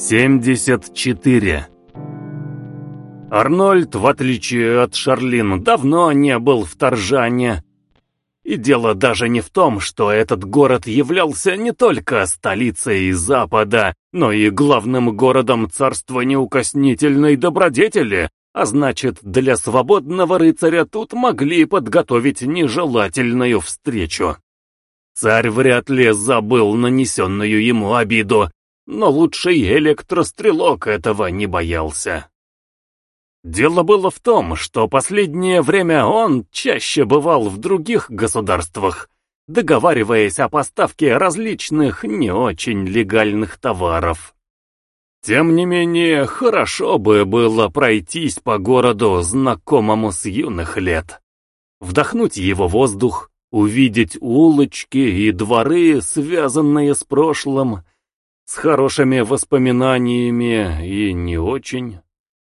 74. Арнольд, в отличие от Шарлин, давно не был в Торжане. И дело даже не в том, что этот город являлся не только столицей Запада, но и главным городом царства неукоснительной добродетели, а значит, для свободного рыцаря тут могли подготовить нежелательную встречу. Царь вряд ли забыл нанесенную ему обиду, но лучший электрострелок этого не боялся. Дело было в том, что последнее время он чаще бывал в других государствах, договариваясь о поставке различных не очень легальных товаров. Тем не менее, хорошо бы было пройтись по городу, знакомому с юных лет. Вдохнуть его воздух, увидеть улочки и дворы, связанные с прошлым, с хорошими воспоминаниями и не очень.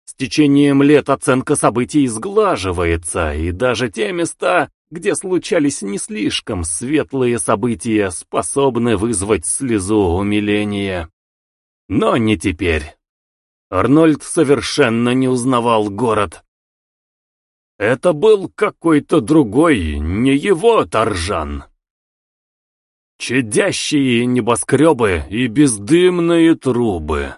С течением лет оценка событий сглаживается, и даже те места, где случались не слишком светлые события, способны вызвать слезу умиления. Но не теперь. Арнольд совершенно не узнавал город. Это был какой-то другой, не его Торжан. Чадящие небоскребы и бездымные трубы.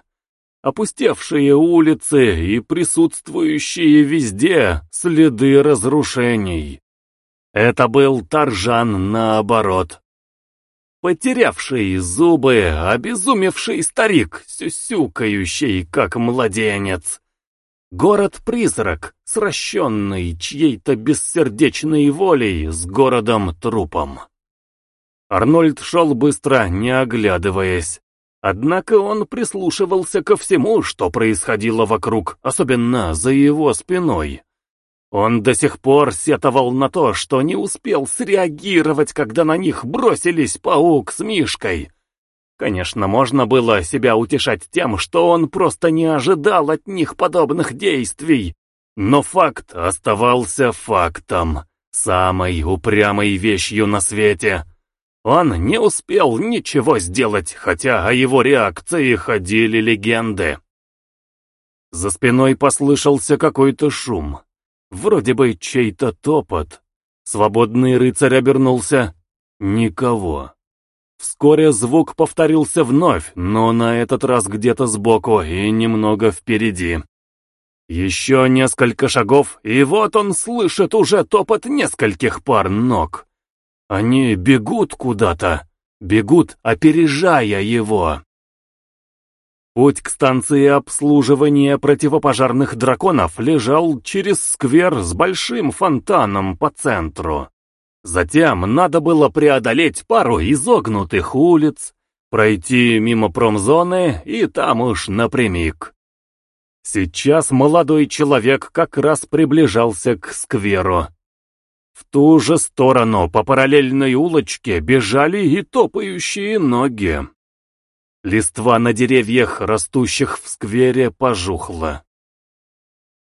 Опустевшие улицы и присутствующие везде следы разрушений. Это был Таржан наоборот. Потерявший зубы, обезумевший старик, сюсюкающий, как младенец. Город-призрак, сращенный чьей-то бессердечной волей с городом-трупом. Арнольд шел быстро, не оглядываясь. Однако он прислушивался ко всему, что происходило вокруг, особенно за его спиной. Он до сих пор сетовал на то, что не успел среагировать, когда на них бросились паук с Мишкой. Конечно, можно было себя утешать тем, что он просто не ожидал от них подобных действий. Но факт оставался фактом, самой упрямой вещью на свете — он не успел ничего сделать, хотя о его реакции ходили легенды. За спиной послышался какой-то шум. Вроде бы чей-то топот. Свободный рыцарь обернулся. Никого. Вскоре звук повторился вновь, но на этот раз где-то сбоку и немного впереди. Еще несколько шагов, и вот он слышит уже топот нескольких пар ног. Они бегут куда-то, бегут, опережая его. Путь к станции обслуживания противопожарных драконов лежал через сквер с большим фонтаном по центру. Затем надо было преодолеть пару изогнутых улиц, пройти мимо промзоны и там уж напрямик. Сейчас молодой человек как раз приближался к скверу. В ту же сторону по параллельной улочке бежали и топающие ноги. Листва на деревьях, растущих в сквере, пожухла.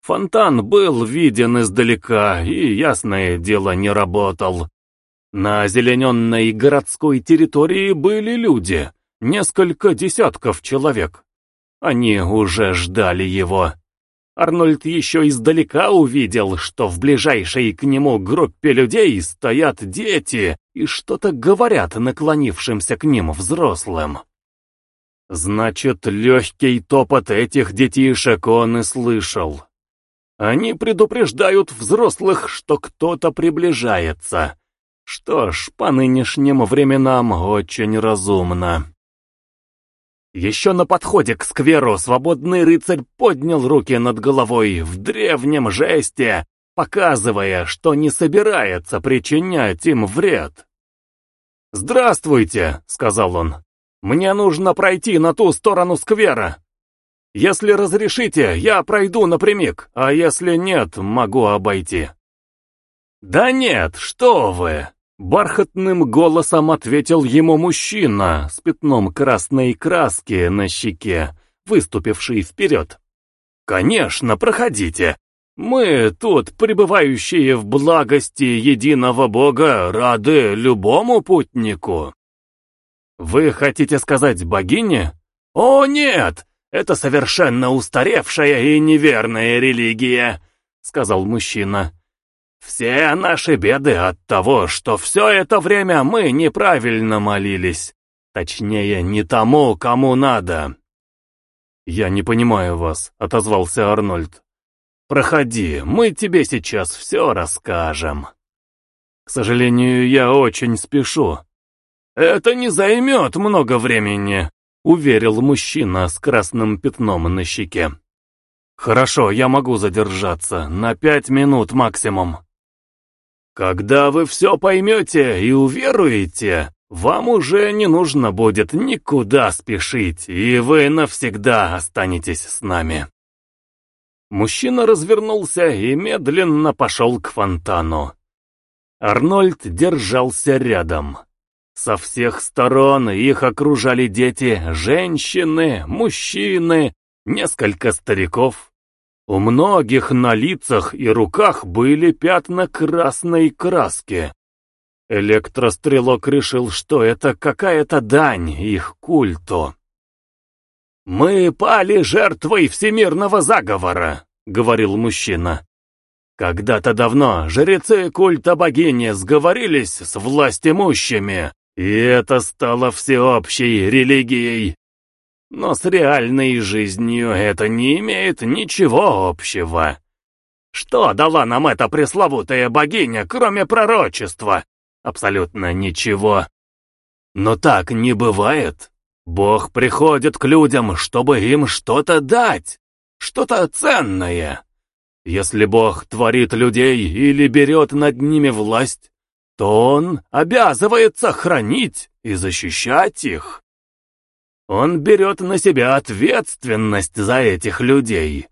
Фонтан был виден издалека и, ясное дело, не работал. На озелененной городской территории были люди, несколько десятков человек. Они уже ждали его. Арнольд еще издалека увидел, что в ближайшей к нему группе людей стоят дети и что-то говорят наклонившимся к ним взрослым. Значит, легкий топот этих детишек он и слышал. Они предупреждают взрослых, что кто-то приближается. Что ж, по нынешним временам очень разумно. Еще на подходе к скверу свободный рыцарь поднял руки над головой в древнем жесте, показывая, что не собирается причинять им вред. «Здравствуйте», — сказал он. «Мне нужно пройти на ту сторону сквера. Если разрешите, я пройду напрямик, а если нет, могу обойти». «Да нет, что вы!» Бархатным голосом ответил ему мужчина с пятном красной краски на щеке, выступивший вперед. «Конечно, проходите. Мы тут, пребывающие в благости единого Бога, рады любому путнику». «Вы хотите сказать богине?» «О, нет! это совершенно устаревшая и неверная религия», — сказал мужчина. «Все наши беды от того, что все это время мы неправильно молились. Точнее, не тому, кому надо». «Я не понимаю вас», — отозвался Арнольд. «Проходи, мы тебе сейчас все расскажем». «К сожалению, я очень спешу». «Это не займет много времени», — уверил мужчина с красным пятном на щеке. «Хорошо, я могу задержаться, на пять минут максимум». «Когда вы все поймете и уверуете, вам уже не нужно будет никуда спешить, и вы навсегда останетесь с нами». Мужчина развернулся и медленно пошел к фонтану. Арнольд держался рядом. Со всех сторон их окружали дети, женщины, мужчины, несколько стариков. У многих на лицах и руках были пятна красной краски. Электрострелок решил, что это какая-то дань их культу. «Мы пали жертвой всемирного заговора», — говорил мужчина. «Когда-то давно жрецы культа богини сговорились с властимущими, и это стало всеобщей религией. Но с реальной жизнью это не имеет ничего общего. Что дала нам эта пресловутая богиня, кроме пророчества? Абсолютно ничего. Но так не бывает. Бог приходит к людям, чтобы им что-то дать, что-то ценное. Если Бог творит людей или берет над ними власть, то Он обязывается хранить и защищать их. Он берет на себя ответственность за этих людей.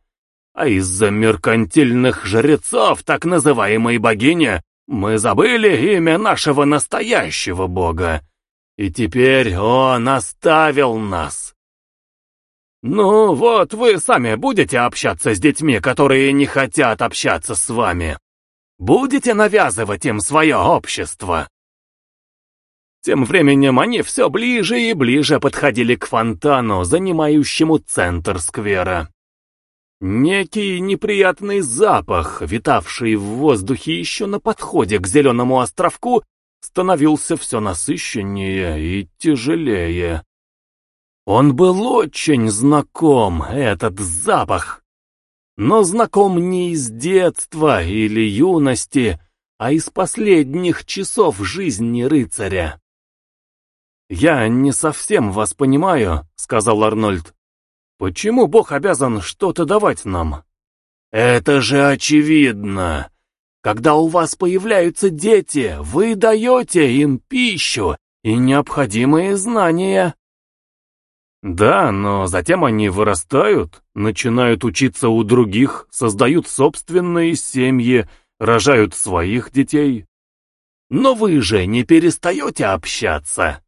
А из-за меркантильных жрецов так называемой богини мы забыли имя нашего настоящего бога. И теперь он оставил нас. Ну вот, вы сами будете общаться с детьми, которые не хотят общаться с вами. Будете навязывать им свое общество. Тем временем они все ближе и ближе подходили к фонтану, занимающему центр сквера. Некий неприятный запах, витавший в воздухе еще на подходе к зеленому островку, становился все насыщеннее и тяжелее. Он был очень знаком, этот запах. Но знаком не из детства или юности, а из последних часов жизни рыцаря. «Я не совсем вас понимаю», — сказал Арнольд. «Почему Бог обязан что-то давать нам?» «Это же очевидно. Когда у вас появляются дети, вы даете им пищу и необходимые знания». «Да, но затем они вырастают, начинают учиться у других, создают собственные семьи, рожают своих детей». «Но вы же не перестаете общаться»,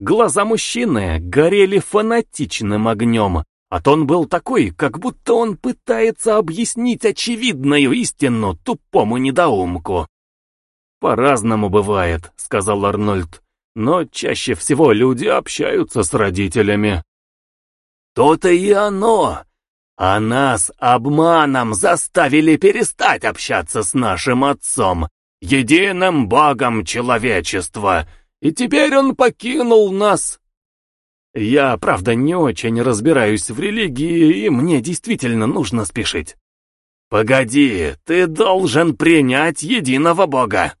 Глаза мужчины горели фанатичным огнем, а тон был такой, как будто он пытается объяснить очевидную истину тупому недоумку. «По-разному бывает», — сказал Арнольд, — «но чаще всего люди общаются с родителями». «То-то и оно! А нас обманом заставили перестать общаться с нашим отцом, единым богом человечества», и теперь он покинул нас. Я, правда, не очень разбираюсь в религии, и мне действительно нужно спешить. Погоди, ты должен принять единого Бога.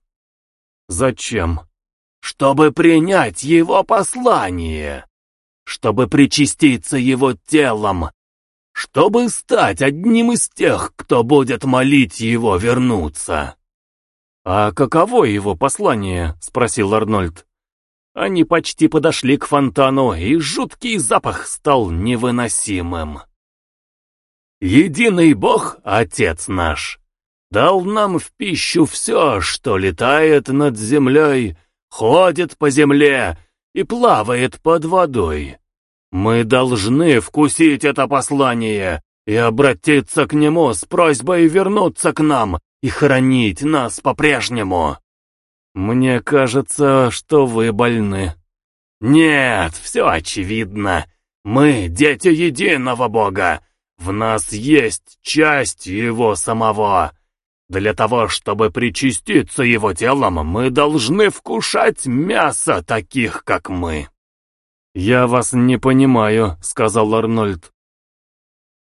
Зачем? Чтобы принять его послание. Чтобы причаститься его телом. Чтобы стать одним из тех, кто будет молить его вернуться. «А каково его послание?» — спросил Арнольд. Они почти подошли к фонтану, и жуткий запах стал невыносимым. «Единый Бог, Отец наш, дал нам в пищу все, что летает над землей, ходит по земле и плавает под водой. Мы должны вкусить это послание и обратиться к нему с просьбой вернуться к нам и хранить нас по-прежнему». «Мне кажется, что вы больны». «Нет, все очевидно. Мы дети единого Бога. В нас есть часть Его самого. Для того, чтобы причаститься Его телом, мы должны вкушать мясо таких, как мы». «Я вас не понимаю», — сказал Арнольд.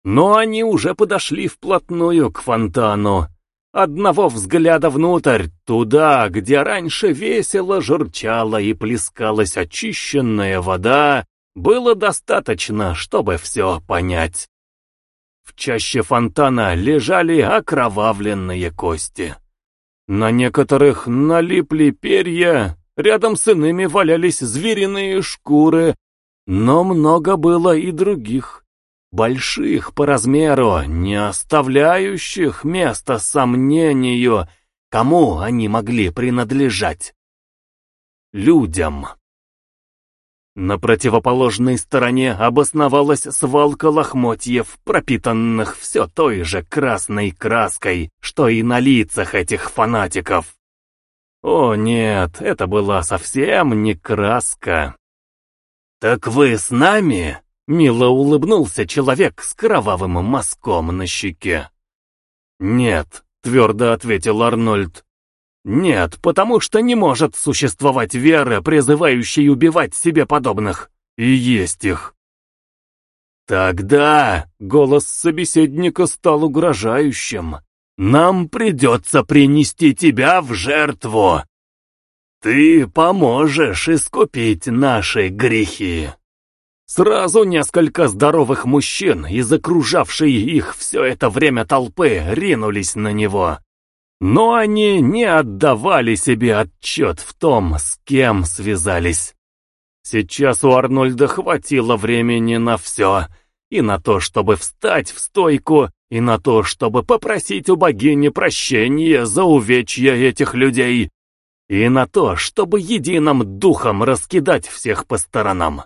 Но они уже подошли вплотную к фонтану. Одного взгляда внутрь, туда, где раньше весело журчала и плескалась очищенная вода, было достаточно, чтобы все понять. В чаще фонтана лежали окровавленные кости. На некоторых налипли перья, рядом с иными валялись звериные шкуры, но много было и других больших по размеру, не оставляющих места сомнению, кому они могли принадлежать. Людям. На противоположной стороне обосновалась свалка лохмотьев, пропитанных все той же красной краской, что и на лицах этих фанатиков. О нет, это была совсем не краска. «Так вы с нами?» Мило улыбнулся человек с кровавым мазком на щеке. «Нет», — твердо ответил Арнольд. «Нет, потому что не может существовать вера, призывающая убивать себе подобных, и есть их». «Тогда», — голос собеседника стал угрожающим, — «нам придется принести тебя в жертву. Ты поможешь искупить наши грехи». Сразу несколько здоровых мужчин из окружавшей их все это время толпы ринулись на него. Но они не отдавали себе отчет в том, с кем связались. Сейчас у Арнольда хватило времени на все, и на то, чтобы встать в стойку, и на то, чтобы попросить у богини прощения за увечья этих людей, и на то, чтобы единым духом раскидать всех по сторонам.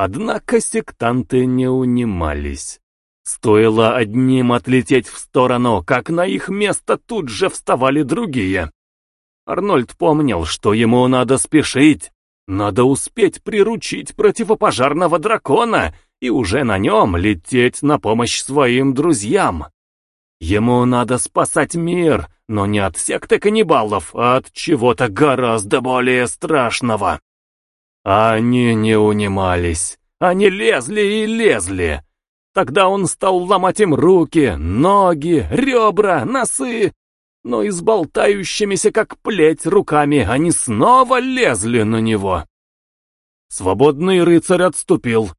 Однако сектанты не унимались. Стоило одним отлететь в сторону, как на их место тут же вставали другие. Арнольд помнил, что ему надо спешить, надо успеть приручить противопожарного дракона и уже на нем лететь на помощь своим друзьям. Ему надо спасать мир, но не от секты каннибалов, а от чего-то гораздо более страшного. Они не унимались. Они лезли и лезли. Тогда он стал ломать им руки, ноги, ребра, носы. Но изболтающимися как плеть руками они снова лезли на него. Свободный рыцарь отступил.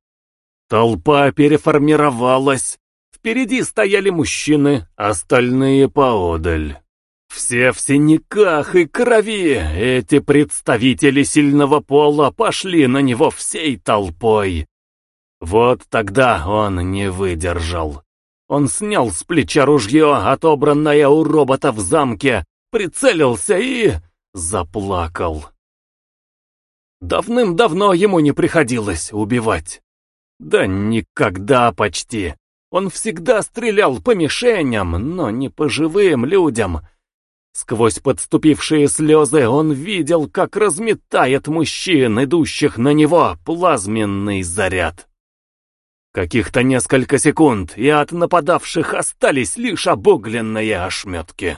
Толпа переформировалась. Впереди стояли мужчины, остальные поодаль. Все в синяках и крови, эти представители сильного пола пошли на него всей толпой. Вот тогда он не выдержал. Он снял с плеча ружье, отобранное у робота в замке, прицелился и... заплакал. Давным-давно ему не приходилось убивать. Да никогда почти. Он всегда стрелял по мишеням, но не по живым людям — Сквозь подступившие слезы он видел, как разметает мужчин, идущих на него, плазменный заряд. Каких-то несколько секунд, и от нападавших остались лишь обугленные ошметки.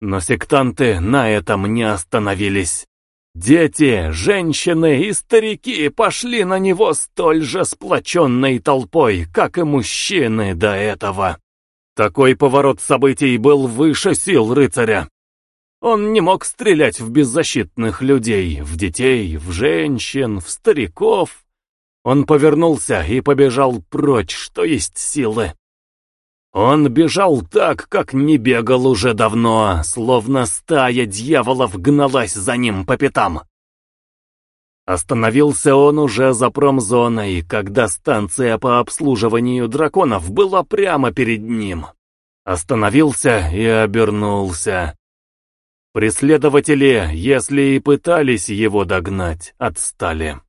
Но сектанты на этом не остановились. Дети, женщины и старики пошли на него столь же сплоченной толпой, как и мужчины до этого. Такой поворот событий был выше сил рыцаря. Он не мог стрелять в беззащитных людей, в детей, в женщин, в стариков. Он повернулся и побежал прочь, что есть силы. Он бежал так, как не бегал уже давно, словно стая дьяволов гналась за ним по пятам. Остановился он уже за промзоной, когда станция по обслуживанию драконов была прямо перед ним. Остановился и обернулся. Преследователи, если и пытались его догнать, отстали.